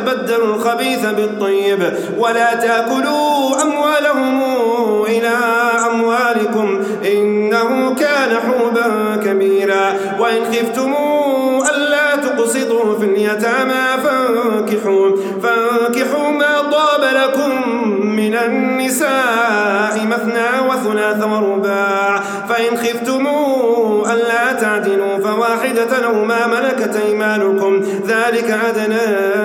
ولا تتبدلوا الخبيث بالطيب ولا تأكلوا أموالهم إلى أموالكم إنه كان حوبا كبيرا وإن خفتموا ألا تقسطوا في اليتامى فانكحوا فانكحوا ما طاب لكم من النساء مثنى وثلاث ورباع فإن خفتموا ألا تعدلوا فواحدة أو ما ملكت أيمانكم ذلك أدنى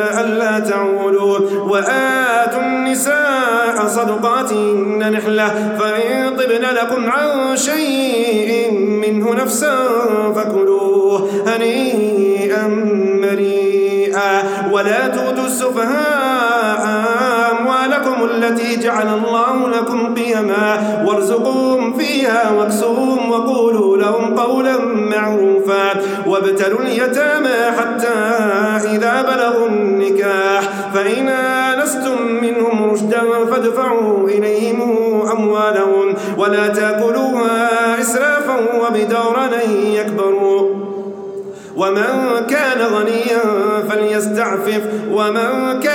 تعولوا وآتوا النساء صدقاتهن نحلة فإن طبن لكم عن شيء منه نفسا فكلوه هنيئا مريئا. ولا تؤتوا السفهاء التي جعل الله لكم قيما وارزقوهم فيها واكسوهم وقولوا لهم قولا معروفا وابتلوا اليتامى حتى إذا بلغوا النكاح فإن آنستم منهم رشدا فادفعوا إليهم أموالهم ولا تأكلوها إسرافا وبدارا يكبروا ومن كان غنيا فليستعفف ومن كان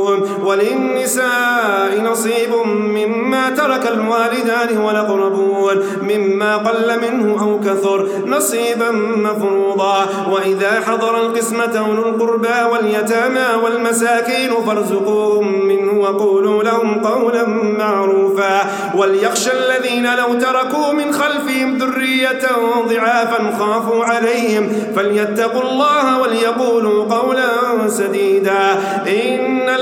وللنساء نصيب مما ترك الوالدان والأقربون مما قل منه أو كثر نصيبا مفروضا. وإذا حضر القسمة أولو القربى واليتامى والمساكين فارزقوهم منه وقولوا لهم قولا معروفا. وليخشى الذين لو تركوا من خلفهم ذرية ضعافا خافوا عليهم. فليتقوا الله وليقولوا قولا سديدا. إن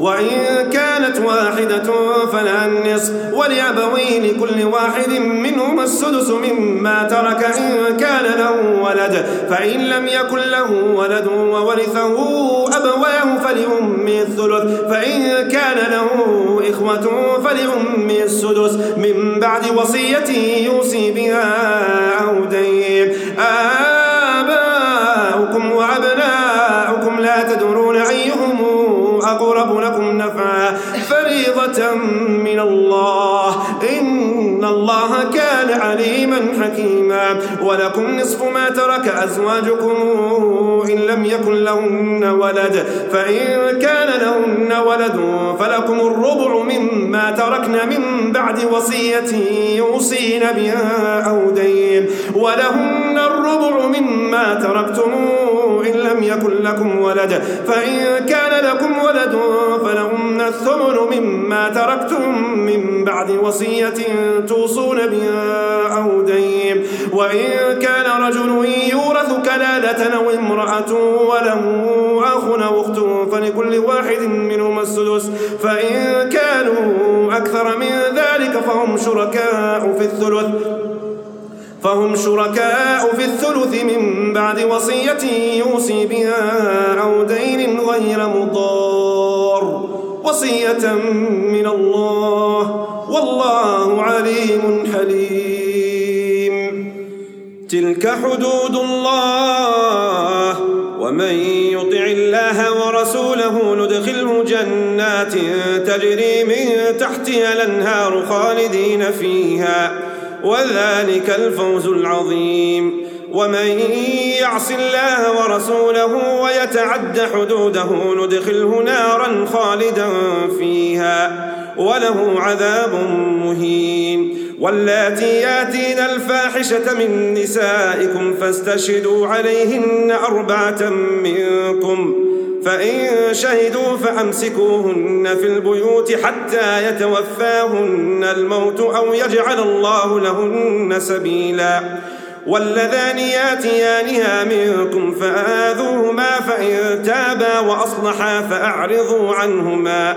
وإن كانت واحدة فلها النصف ولأبويه لكل واحد منهما السدس مما ترك إن كان له ولد. فإن لم يكن له ولد وورثه أبواه فلأمه الثلث. فإن كان له إخوة فلأمه السدس. من بعد وصية يوصي بها أو دين. آباؤكم الله. إن الله كان عليما حكيما ولكم نصف ما ترك أزواجكم إن لم يكن لهن ولد. فإن كان لهن ولد فلكم الربع مما تركن من بعد وصية يوصين بها أو دين. ولهن الربع مما تركتم إن لم يكن لكم ولد. فإن كان لكم ولد فلهن الثمن مما تركتم من بعد وصية توصون بها أو دين وإن كان رجل يورث كلالة أو امرأة وله أخ أو أخت فلكل واحد منهما السدس. فإن كانوا أكثر من ذلك فهم شركاء في الثلث. فهم شركاء في الثلث من بعد وصية يوصي بها أو دين غير مضار. وصية من الله. والله عليم حليم. تلك حدود الله. ومن يطع الله ورسوله ندخله جنات تجري من تحتها الأنهار خالدين فيها. وذلك الفوز العظيم. ومن يعص الله ورسوله ويتعد حدوده ندخله نارا خالدا فيها. وله عذاب مهين. واللاتي ياتين الفاحشة من نسائكم فاستشهدوا عليهن أربعة منكم. فإن شهدوا فأمسكوهن في البيوت حتى يتوفاهن الموت أو يجعل الله لهن سبيلا. واللذان ياتيانها منكم فآذوهما فإن تابا وأصلحا فأعرضوا عنهما.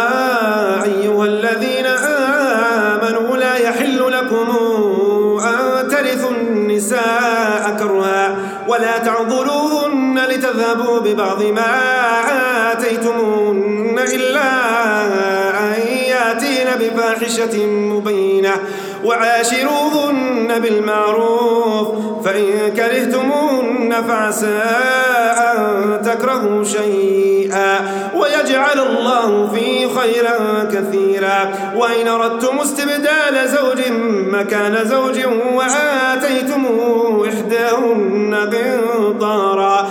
ببعض ما آتيتموهن إلا أن يأتين بفاحشة مبينة وعاشروهن بالمعروف فإن كرهتموهن فعسى أن تكرهوا شيئا. ويجعل الله فيه خيرا كثيرا. وإن أردتم استبدال زوج مكان زوج وآتيتم إحداهن قنطارا.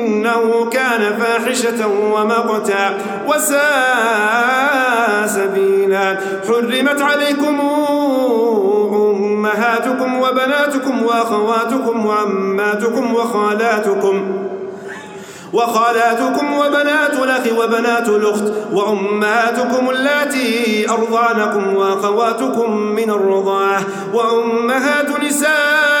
إنه كان فاحشة ومقتا وساء سبيلا. حرمت عليكم أمهاتكم وبناتكم وأخواتكم وعماتكم وخالاتكم وخالاتكم وبنات الأخ وبنات الأخت وأمهاتكم اللاتي أرضعنكم وأخواتكم من الرضاعة وأمهات نسائكم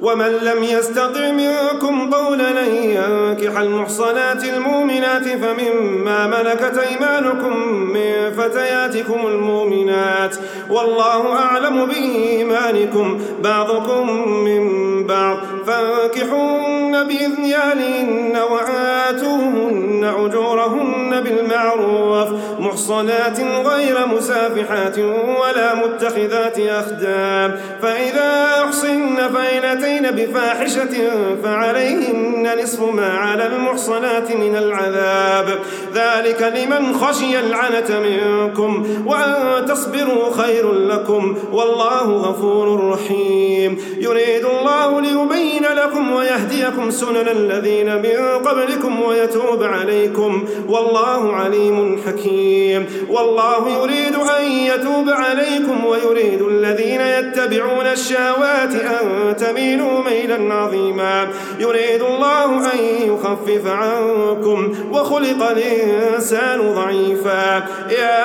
ومن لم يستطع منكم قولا ان ينكح المحصنات المؤمنات فمما ملكت أيمانكم من فتياتكم المؤمنات والله أعلم بإيمانكم بعضكم من بعض فانكحوهن باذن اهلهن وآتوهن أجورهن بالمعروف محصنات غير مسافحات ولا متخذات اخدام فإذا أحصن فإن أتين بفاحشة فعليهن نصف ما على المحصنات من العذاب. ذلك لمن خشي العنة منكم وأن تصبروا خير لكم والله غفور رحيم. يريد الله ليبين لكم ويهديكم سنن الذين من قبلكم ويتوب عليكم والله عليم حكيم. والله يريد أن يتوب عليكم ويريد الذين يتبعون الشهوات أن تميلوا ميلا عظيما. يريد الله أن يخفف عنكم وخلق الإنسان ضعيفا. يا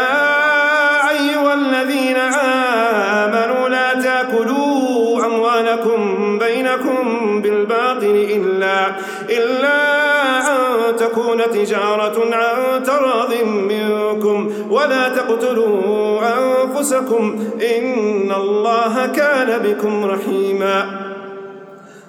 أيها الذين آمنوا لا تأكلوا أموالكم بينكم بالباطل إلا, إلا أن تكون تجارة عن تراض منكم. ولا تقتلوا أنفسكم. إن الله كان بكم رحيماً.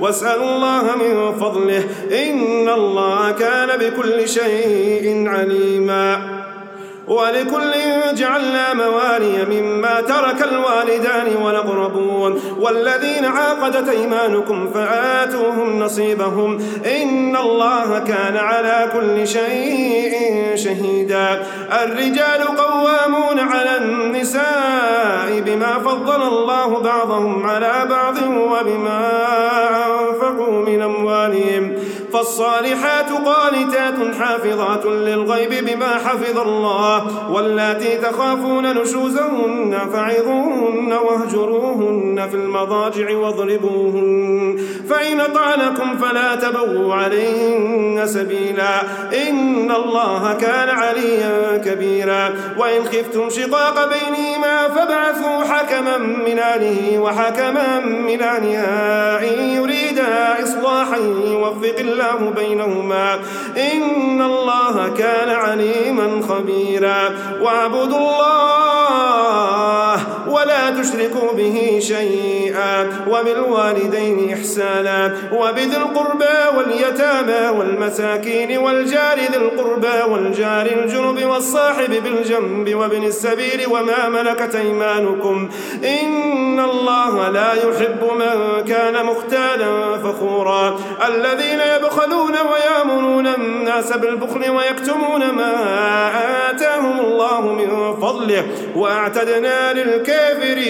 واسألوا الله من فضله إن الله كان بكل شيء عليما ولكل جعلنا موالي مما ترك الوالدان والأقربون والذين عاقدت أيمانكم فآتوهم نصيبهم إن الله كان على كل شيء شهيدا الرجال قوامون على النساء بما فضل الله بعضهم على بعض وبما أنفقوا من أموالهم. فالصالحات قانتات حافظات للغيب بما حفظ الله واللاتي تخافون نشوزهن فعظوهن واهجروهن في المضاجع واضربوهن فإن طعنكم فلا تبغوا عليهن سبيلا إن الله كان عليا كبيرا وإن خفتم شقاق بينهما فابعثوا حكما من آله وحكما من آلها إن يريدا إصلاحا يوفق الله الله بينهما. إن الله كان عليما خبيرا. واعبدوا الله ولا تشركوا به شيئا. وبالوالدين إحسانا. وبذي القربى واليتامى والمساكين والجار ذي القربى والجار الجنب والصاحب بالجنب وابن السبيل وما ملكت أيمانكم. إن الله لا يحب من كان مختالا فخورا. الذين يبخلون ويأمرون الناس بالبخل ويكتمون ما آتاهم الله من فضله. وأعتدنا للكافرين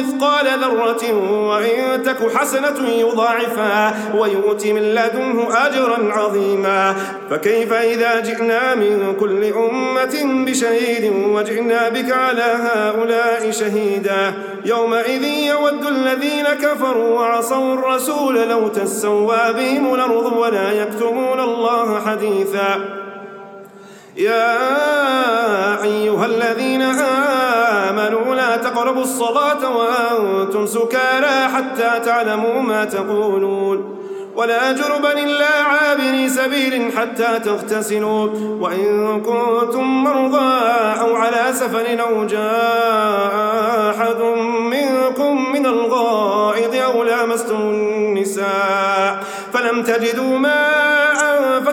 مثقال ذرة وإن تك حسنة يضاعفها ويؤتي من لدنه أجرا عظيما فكيف إذا جئنا من كل أمة بشهيد وجئنا بك على هؤلاء شهيدا يومئذ يود الذين كفروا وعصوا الرسول لو تسوى بهم الأرض ولا يكتمون الله حديثا يا أيها الذين آمنوا لا تقربوا الصلاة وأنتم سكارى حتى تعلموا ما تقولون. ولا جربا إلا عابري سبيل حتى تغتسلوا. وإن كنتم مرضى أو على سفر أو جاء أحد منكم من الغائط أو لامستم النساء فلم تجدوا ماء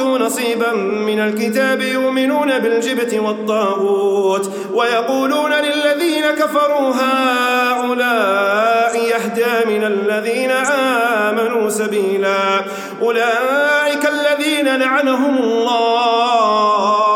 نصيبا من الكتاب يؤمنون بالجبت والطاغوت ويقولون للذين كفروا هؤلاء يهدى من الذين آمنوا سبيلا أولئك الذين لعنهم الله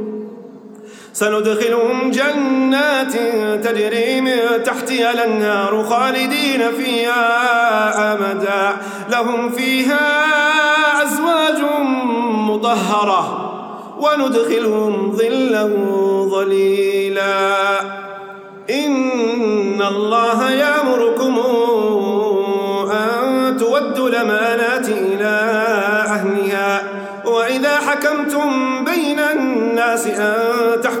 سندخلهم جنات تجري من تحتها الأنهار خالدين فيها أمدا لهم فيها أزواج مطهرة وندخلهم ظلا ظليلا. إن الله يأمركم أن تودوا الأمانات إلى أهلها. وإذا حكمتم بين الناس أن تحكموا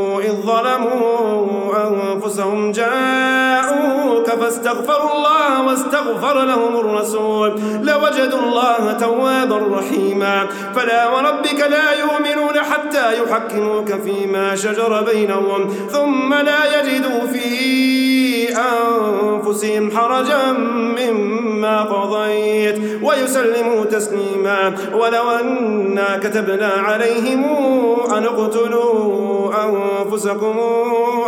إذ ظلموا أنفسهم جاءوك فاستغفروا الله واستغفر لهم الرسول لوجدوا الله توابا رحيما فلا وربك لا يؤمنون حتى يحكموك فيما شجر بينهم ثم لا يجدوا في أنفسهم حرجا مما قضيت ويسلموا تسليما ولو أنا كتبنا عليهم أن اقتلوا أنفسكم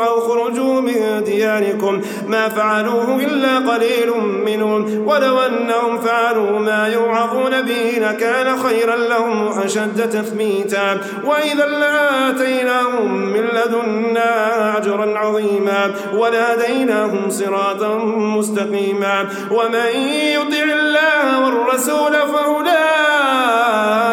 أو خرجوا من دياركم ما فعلوه إلا قليل منهم. ولو أنهم فعلوا ما يوعظون به لكان خيرا لهم وأشد تثبيتا. وإذا لآتيناهم من لدنا أجرا عظيما ولهديناهم صراطا مستقيما. ومن يطع الله والرسول فأولئك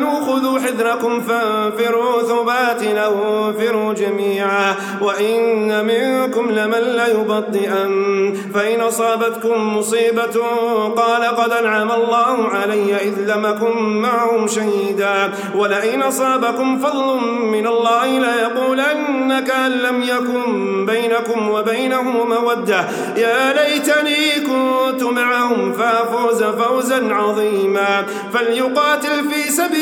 خذوا حذركم فانفروا ثبات انفروا جميعا. وإن منكم لمن ليبطئن فإن أصابتكم مصيبة قال قد أنعم الله علي إذ لم أكن معهم شهيدا. ولئن أصابكم فضل من الله ليقولن كأن لم يكن بينكم وبينه مودة. يا ليتني كنت معهم فأفوز فوزا عظيما. فليقاتل في سبيل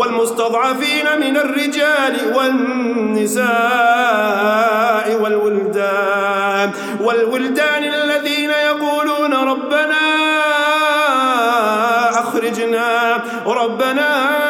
والمستضعفين من الرجال والنساء والولدان. والولدان الذين يقولون ربنا أخرجنا ربنا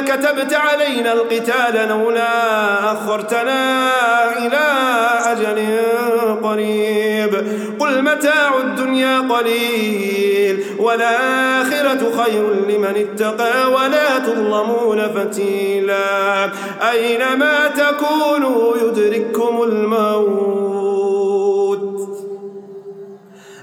كتبت علينا القتال لولا أخرتنا إلى أجل قريب. قل متاع الدنيا قليل والآخرة خير لمن اتقى ولا تظلمون فتيلا. أينما تكونوا يدرككم الموت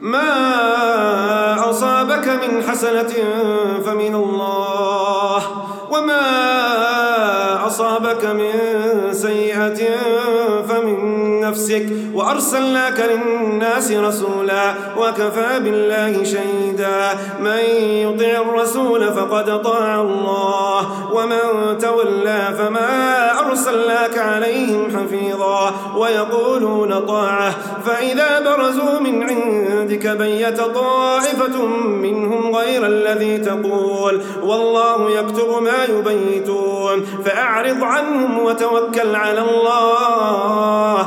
ما أصابك من حسنة فمن الله وما أصابك من سيئة نفسك وأرسلناك للناس رسولا وكفى بالله شهيدا. من يطع الرسول فقد طاع الله ومن تولى فما أرسلناك عليهم حفيظا. ويقولون طاعة فإذا برزوا من عندك بيت طائفة منهم غير الذي تقول والله يكتب ما يبيتون. فأعرض عنهم وتوكل على الله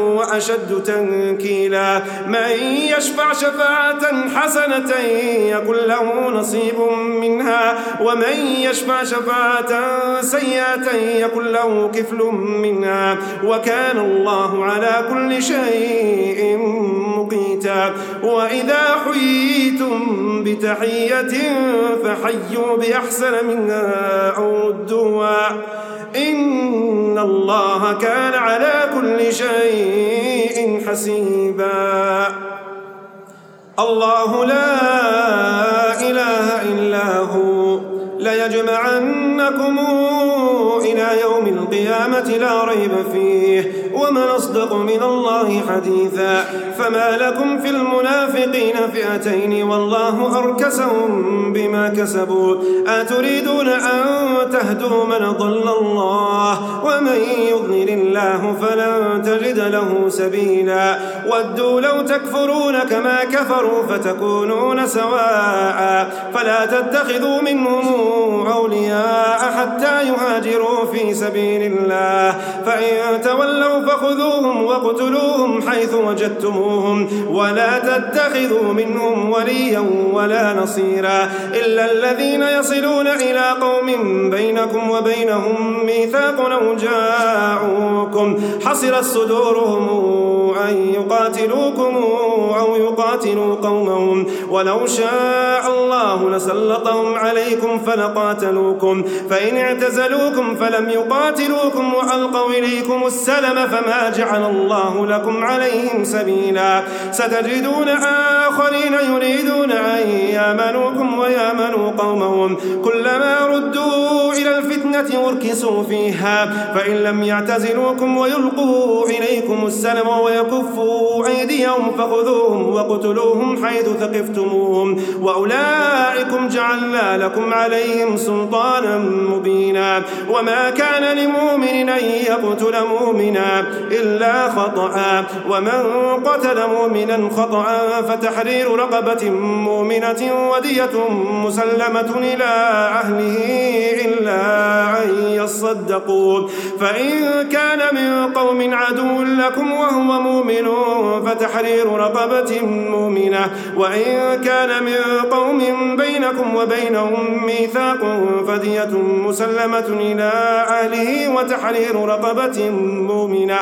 وأشد تنكيلا. من يشفع شفاعة حسنة يكن له نصيب منها. ومن يشفع شفاعة سيئة يكن له كفل منها. وكان الله على كل شيء مقيتا. وإذا حييتم بتحية فحيوا بأحسن منها أو ردوها إن الله كان على كل شيء حسيبا. الله لا إله إلا هو. ليجمعنكم إلى يوم القيامة لا ريب فيه. ومن أصدق من الله حديثا. فما لكم في المنافقين فئتين والله أركسهم بما كسبوا. أتريدون أن تهدوا من ضل الله؟ ومن يضلل الله فلن تجد له سبيلا. ودوا لو تكفرون كما كفروا فتكونون سواء. فلا تتخذوا منهم أولياء حتى يهاجروا في سبيل الله. فإن تولوا فخذوهم واقتلوهم حيث وجدتموهم ولا تتخذوا منهم وليا ولا نصيرا إلا الذين يصلون إلى قوم بينكم وبينهم ميثاق أو جاءوكم حصرت صدورهم أن يقاتلوكم أو يقاتلوا قومهم ولو شاء الله لسلطهم عليكم فلقاتلوكم فإن اعتزلوكم فلم يقاتلوكم وألقوا إليكم السلم فما جعل الله لكم عليهم سبيلا. ستجدون آخرين يريدون أن يامنوكم ويامنوا قومهم. كلما ردوا إلى الفتنة اركسوا فيها. فإن لم يعتزلوكم ويلقوا إليكم السلم ويكفوا أيديهم فخذوهم وقتلوهم حيث ثقفتموهم. وأولئكم جعلنا لكم عليهم سلطانا مبينا. وما كان لمؤمن أن يقتل مؤمنا. إلا خطأ. ومن قتل مؤمنا خطأ فتحرير رقبة مؤمنة ودية مسلمة إلى أهله إلا أن يصدقوا. فإن كان من قوم عدو لكم وهو مؤمن فتحرير رقبة مؤمنة. وإن كان من قوم بينكم وبينهم ميثاق فدية مسلمة إلى أهله وتحرير رقبة مؤمنة.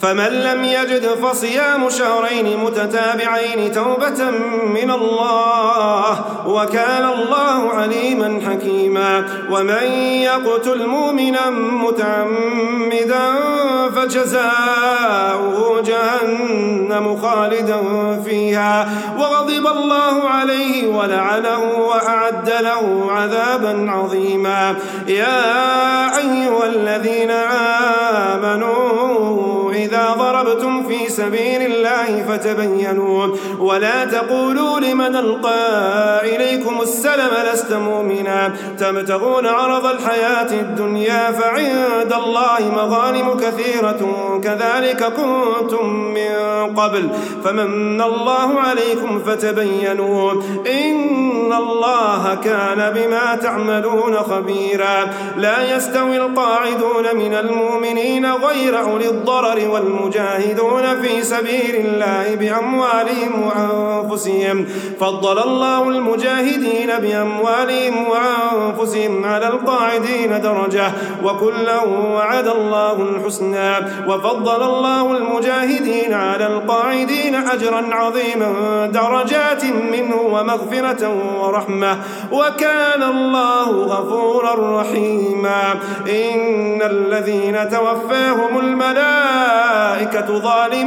فمن لم يجد فصيام شهرين متتابعين توبة من الله وكان الله عليما حكيما. ومن يقتل مؤمنا متعمدا فجزاؤه جهنم خالدا فيها. وغضب الله عليه ولعنه وأعد له عذابا عظيما. يا أيها الذين آمنوا سبيل الله فتبينوا. ولا تقولوا لمن ألقى إليكم السلم لست مؤمنا. تبتغون عرض الحياة الدنيا فعند الله مغانم كثيرة. كذلك كنتم من قبل فمن الله عليكم فتبينوا. إن الله كان بما تعملون خبيرا. لا يستوي القاعدون من المؤمنين غير أولي الضرر والمجاهدون في سبيل الله بأموالهم وأنفسهم. فضل الله المجاهدين بأموالهم وأنفسهم على القاعدين درجة. وكلا وعد الله الحسنى. وفضل الله المجاهدين على القاعدين أجرا عظيما درجات منه ومغفرة ورحمة. وكان الله غفورا رحيما. إن الذين توفاهم الملائكة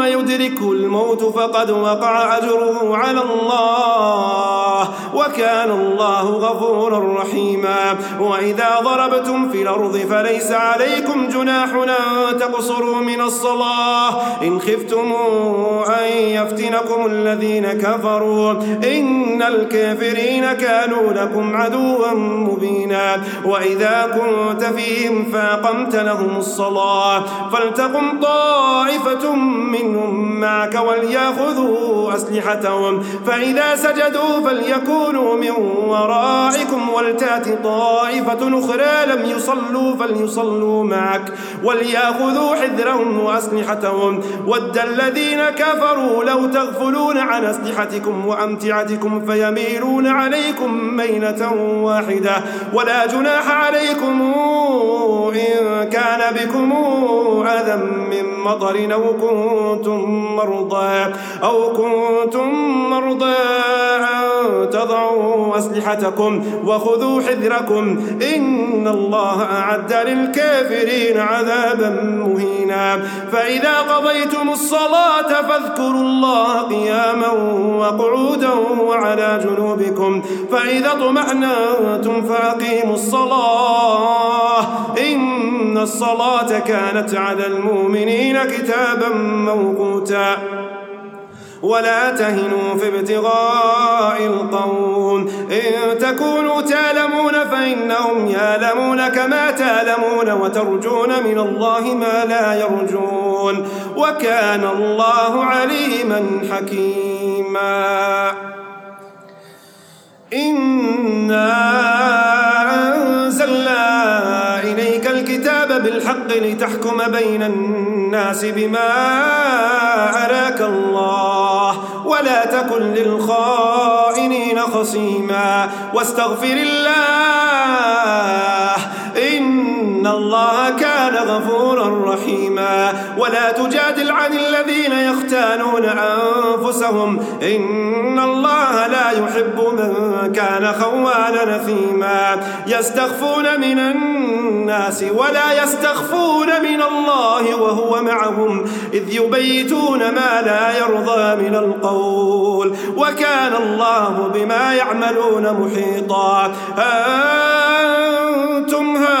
ثم يدركه الموت فقد وقع أجره على الله وكان الله غفورا رحيما. وإذا ضربتم في الأرض فليس عليكم جناح أن تقصروا من الصلاة. إن خفتم أن يفتنكم الذين كفروا. إن الكافرين كانوا لكم عدوا مبينا. وإذا كنت فيهم فأقمت لهم الصلاة. فلتقم طائفة منهم معك وليأخذوا أسلحتهم. فإذا سجدوا فليكونوا من ورائكم ولتأت طائفة أخرى لم يصلوا فليصلوا معك. وليأخذوا حذرهم وأسلحتهم. ود الذين كفروا لو تغفلون عن أسلحتكم وأمتعتكم فيميلون عليكم ميلة واحدة. ولا جناح عليكم إن كان بكم أذى من مطر أو كنتم مرضى أو كنتم مرضى أن تضعوا أسلحتكم وخذوا حذركم إن الله أعد للكافرين عذابا مهينا. فإذا قضيتم الصلاة فاذكروا الله قياما وقعودا وعلى جنوبكم. فإذا طمأنتم فأقيموا الصلاة. إن الصلاة كانت على المؤمنين كتابا موقوتا. ولا تهنوا في ابتغاء القوم. إن تكونوا تعلمون فإنهم يعلمون كما تعلمون وترجون من الله ما لا يرجون. وكان الله عليما حكيما. إنا الكتاب بالحق لتحكم بين الناس بما أراك الله ولا تكن للخائنين خصيما واستغفر الله الله كان غفورا رحيما. ولا تجادل عن الذين يختانون أنفسهم. إن الله لا يحب من كان خوانا نثيما. يستخفون من الناس ولا يستخفون من الله وهو معهم. إذ يبيتون ما لا يرضى من القول. وكان الله بما يعملون محيطا. أنتم هؤلاء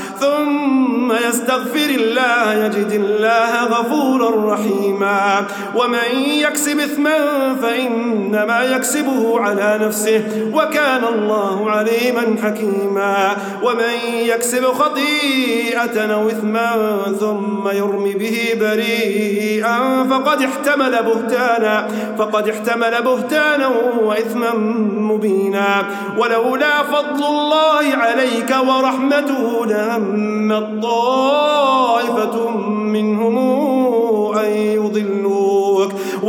ثم يستغفر الله يجد الله غفورا رحيما. ومن يكسب إثما فإنما يكسبه على نفسه وكان الله عليما حكيما. ومن يكسب خطيئة أو إثما ثم يرمي به بريئا فقد احتمل بهتانا فقد احتمل بهتانا وإثما مبينا. ولولا فضل الله عليك ورحمته لهم طائفة منهم أن يضلوك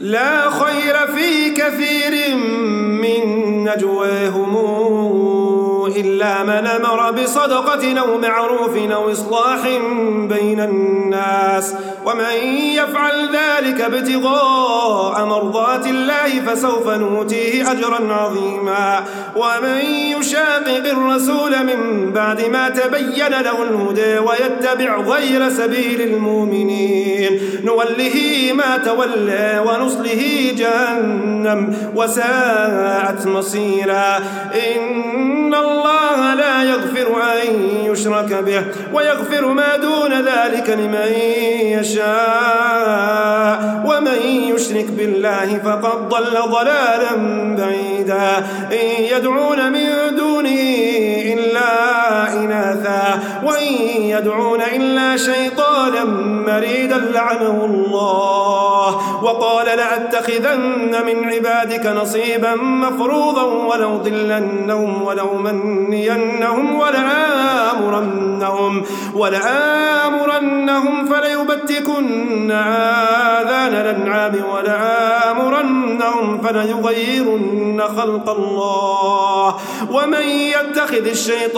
لا خير في كثير من نجواهم. إلا من أمر بصدقة أو معروف أو إصلاح بين الناس. ومن يفعل ذلك ابتغاء مرضات الله فسوف نوتيه أجرا عظيما. ومن يشاقق الرسول من بعد ما تبين له الهدى ويتبع غير سبيل المؤمنين. نوله ما تولى ونصله جهنم وساءت مصيرا. إن الله لا يغفر أن يشرك به ويغفر ما دون ذلك لمن يشاء. ومن يشرك بالله فقد ضل ضلالا بعيدا. إن يدعون من دونه إناثا وإن يدعون إلا شيطانا مريدا لعنه الله. وقال لأتخذن من عبادك نصيبا مفروضا ولو ضلنهم ولو منينهم ولآمرنهم ولآمرنهم فليبتكن آذان الأنعام ولآمرنهم فليغيرن خلق الله. ومن يتخذ الشيطان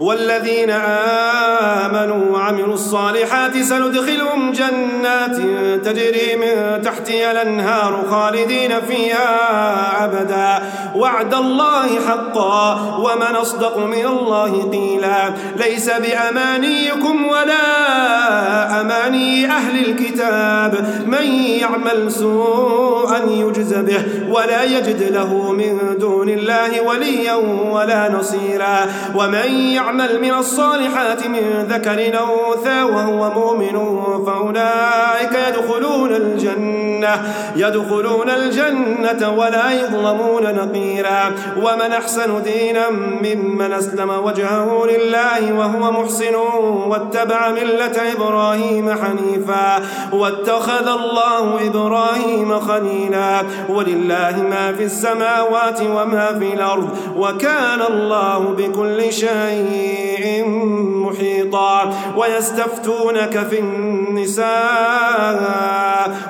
والذين آمنوا وعملوا الصالحات سندخلهم جنات تجري من تحتها الأنهار خالدين فيها أبدا. وعد الله حقا ومن أصدق من الله قيلا. ليس بأمانيكم ولا أماني أهل الكتاب. من يعمل سوءا يجز به ولا يجد له من دون الله وليا ولا نصيرا. ومن يعمل من الصالحات من ذكر أو أنثى وهو مؤمن فأولئك يدخلون الجنة يدخلون الجنة ولا يظلمون نقيرا. ومن أحسن دينا ممن أسلم وجهه لله وهو محسن واتبع ملة إبراهيم حنيفا واتخذ الله إبراهيم خليلا. ولله ما في السماوات وما في الأرض وكان الله بكل شيء محيطا ويستفتونك في النساء.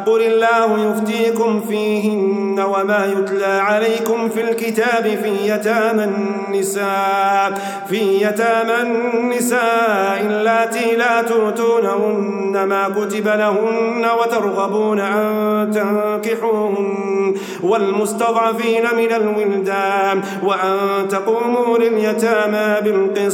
قل الله يفتيكم فيهن وما يتلى عليكم في الكتاب في يتامى النساء. في يتامى النساء اللاتي لا تؤتونهن ما كتب لهن وترغبون أن تنكحوهن. والمستضعفين من الولدان. وأن تقوموا لليتامى بالقسط.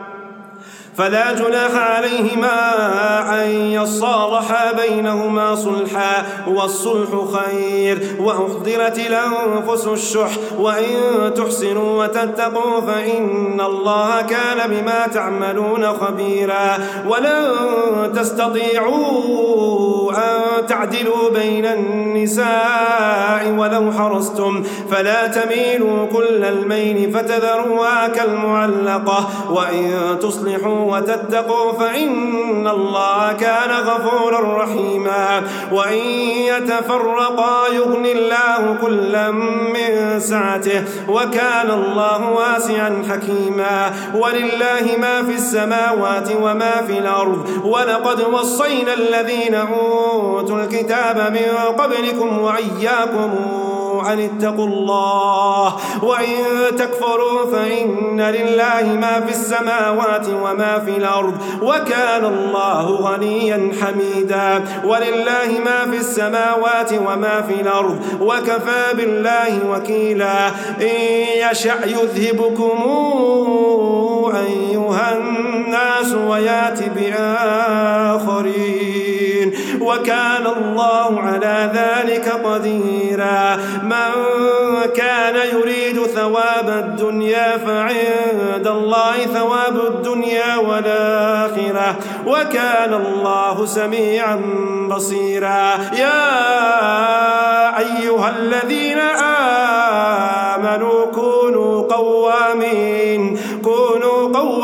فلا جناح عليهما أن يصالحا بينهما صلحا والصلح خير. وأحضرت الأنفس الشح وإن تحسنوا وتتقوا فإن الله كان بما تعملون خبيرا. ولن تستطيعوا أن تعدلوا بين النساء ولو حرصتم فلا تميلوا كل الميل فتذروها كالمعلقة وإن تصلحوا وتتقوا فإن الله كان غفورا رحيما وإن يتفرقا يغن الله كلا من سعته وكان الله واسعا حكيما ولله ما في السماوات وما في الأرض ولقد وصينا الذين أوتوا الكتاب من قبلكم وإياكم أن اتقوا الله وإن تكفروا فإن لله ما في السماوات وما في الأرض وكان الله غنيا حميدا ولله ما في السماوات وما في الأرض وكفى بالله وكيلا إن يشأ يذهبكم أيها الناس ويات بآخرين وكان الله على ذلك قديرا. من كان يريد ثواب الدنيا فعند الله ثواب الدنيا والآخرة. وكان الله سميعا بصيرا. يا أيها الذين آمنوا كونوا قوامين.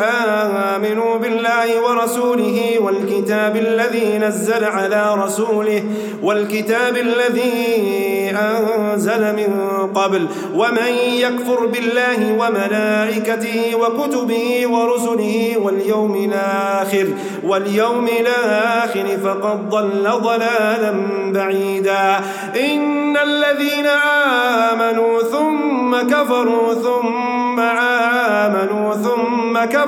آمنوا بالله ورسوله والكتاب الذي نزل على رسوله والكتاب الذي أنزل من قبل ومن يكفر بالله وملائكته وكتبه ورسله واليوم الآخر واليوم الآخر فقد ضل ضلالا بعيدا إن الذين آمنوا ثم كفروا ثم آمنوا ثم كفروا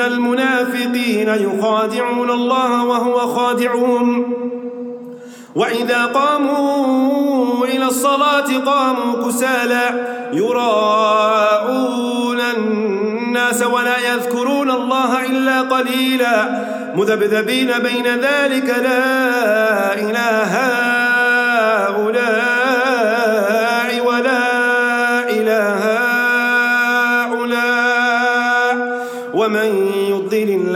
المنافقين يخادعون الله وهو خادعهم وإذا قاموا إلى الصلاة قاموا كسالى. يراءون الناس ولا يذكرون الله إلا قليلا. مذبذبين بين ذلك لا إله هؤلاء.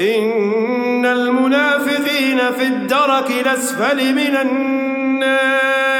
إن المنافقين في الدرك الأسفل من النار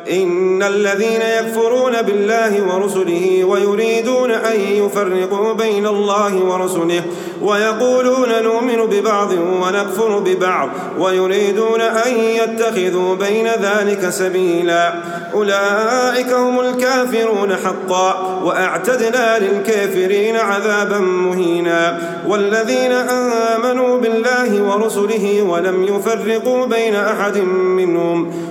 إن الذين يكفرون بالله ورسله ويريدون أن يفرقوا بين الله ورسله ويقولون نؤمن ببعض ونكفر ببعض ويريدون أن يتخذوا بين ذلك سبيلا. أولئك هم الكافرون حقا وأعتدنا للكافرين عذابا مهينا. والذين آمنوا بالله ورسله ولم يفرقوا بين أحد منهم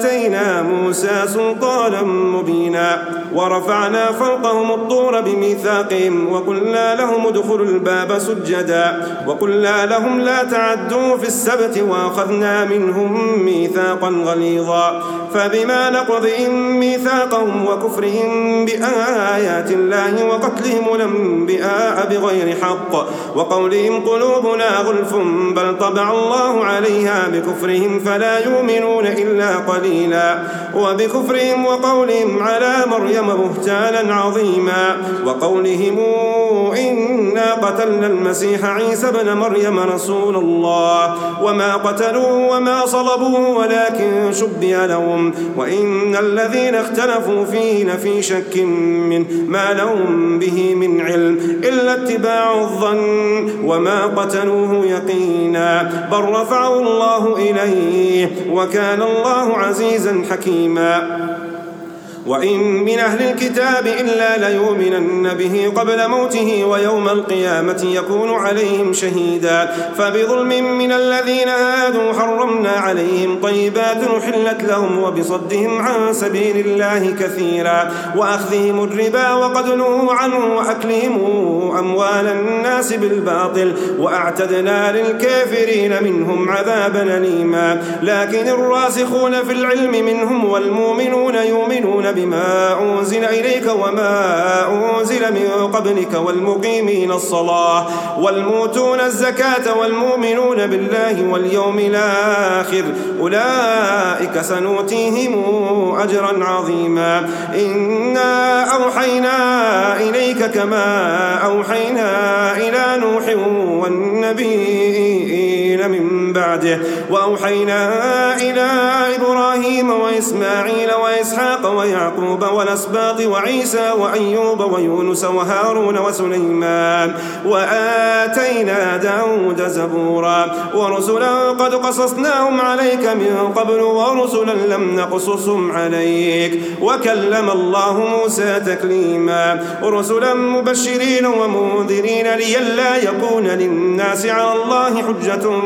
وآتينا موسى سلطانا مبينا ورفعنا فوقهم الطور بميثاقهم وقلنا لهم ادخلوا الباب سجدا وقلنا لهم لا تعدوا في السبت وأخذنا منهم ميثاقا غليظا فبما نقضهم ميثاقهم وكفرهم بآيات الله وقتلهم الأنبياء بغير حق وقولهم قلوبنا غلف بل طبع الله عليها بكفرهم فلا يؤمنون إلا قليلا وبكفرهم وقولهم على مريم بهتانا عظيما. وقولهم إنا قتلنا المسيح عيسى بن مريم رسول الله. وما قتلوه وما صلبوه ولكن شبه لهم. وإن الذين اختلفوا فيه لفي شك منه ما لهم به من علم إلا اتباع الظن. وما قتلوه يقينا. بل رفعه الله إليه. وكان الله عزيزا حكيما. وإن من أهل الكتاب إلا ليؤمنن به قبل موته ويوم القيامة يكون عليهم شهيدا فبظلم من الذين هادوا حرمنا عليهم طيبات أحلت لهم وبصدهم عن سبيل الله كثيرا وأخذهم الربا وقد نهوا عنه وأكلهم أموال الناس بالباطل وأعتدنا للكافرين منهم عذابا أليما. لكن الراسخون في العلم منهم والمؤمنون يؤمنون بما أنزل إليك وما أنزل من قبلك والمقيمين الصلاة والموتون الزكاة والمؤمنون بالله واليوم الآخر أولئك سنؤتيهم أجرا عظيما إنا أوحينا إليك كما أوحينا إلى نوح والنبيين من بعده. وأوحينا إلى إبراهيم وإسماعيل وإسحاق ويعقوب والأسباط وعيسى وأيوب ويونس وهارون وسليمان. وآتينا داود زبورا. ورسلا قد قصصناهم عليك من قبل ورسلا لم نقصصهم عليك. وكلم الله موسى تكليما. رسلا مبشرين ومنذرين لئلا يكون للناس على الله حجة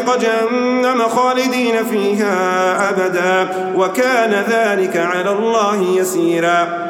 طريق جهنم خالدين فيها أبدا وكان ذلك على الله يسيرا.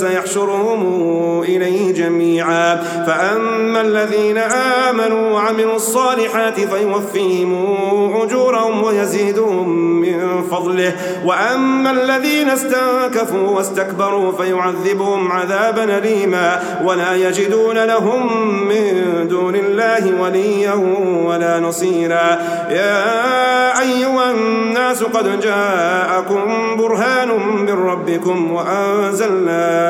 سيحشرهم إليه جميعا. فأما الذين آمنوا وعملوا الصالحات فيوفيهم أجورهم ويزيدهم من فضله. وأما الذين استنكفوا واستكبروا فيعذبهم عذابا أليما. ولا يجدون لهم من دون الله وليا ولا نصيرا. يا أيها الناس قد جاءكم برهان من ربكم وأنزلنا